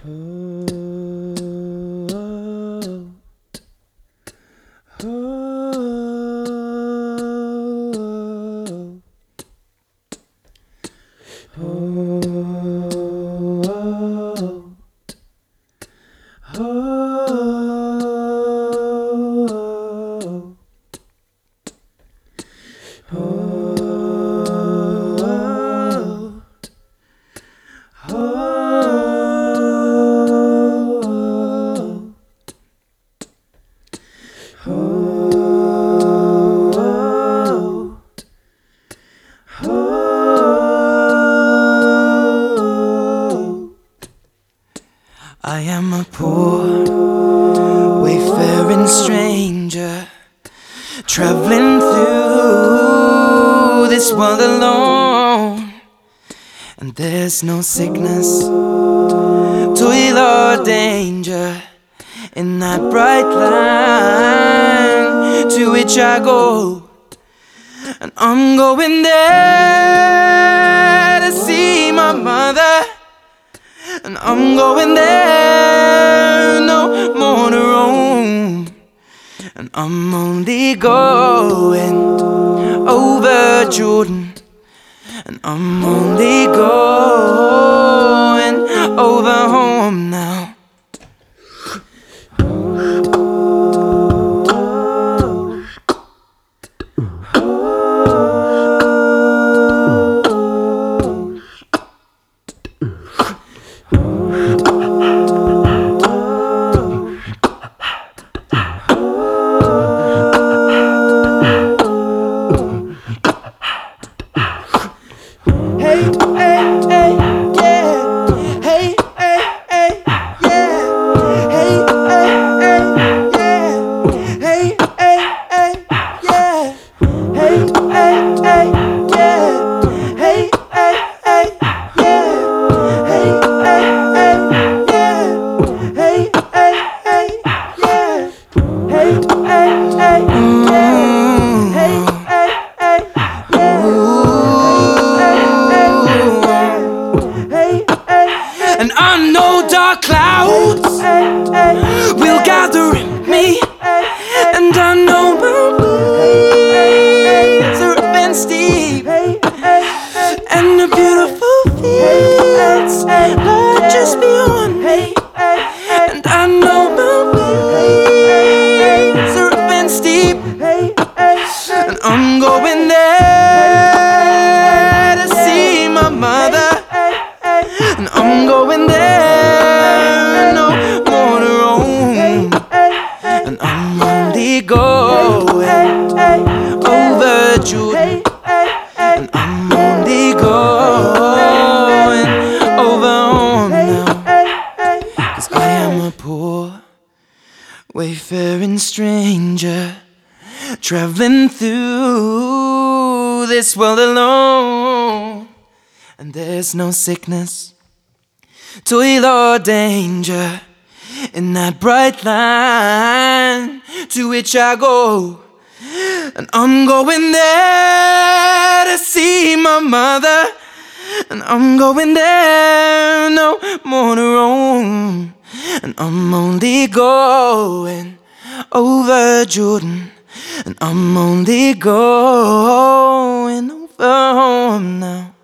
Oh, oh, oh, oh. Wayfaring stranger, traveling through this world alone. And there's no sickness, toil, or danger in that bright line to which I go. And I'm going there to see my mother. And I'm going there, I'm only going over Jordan. And I'm only going over home now. Dark clouds. Will gather only going over Jordan. And I'm only going over now. Cause I am a poor, wayfaring stranger. Traveling through this world alone. And there's no sickness, toil, or danger in that bright line to which I go. And I'm going there to see my mother. And I'm going there, no more to roam. And I'm only going over Jordan. And I'm only going over home now.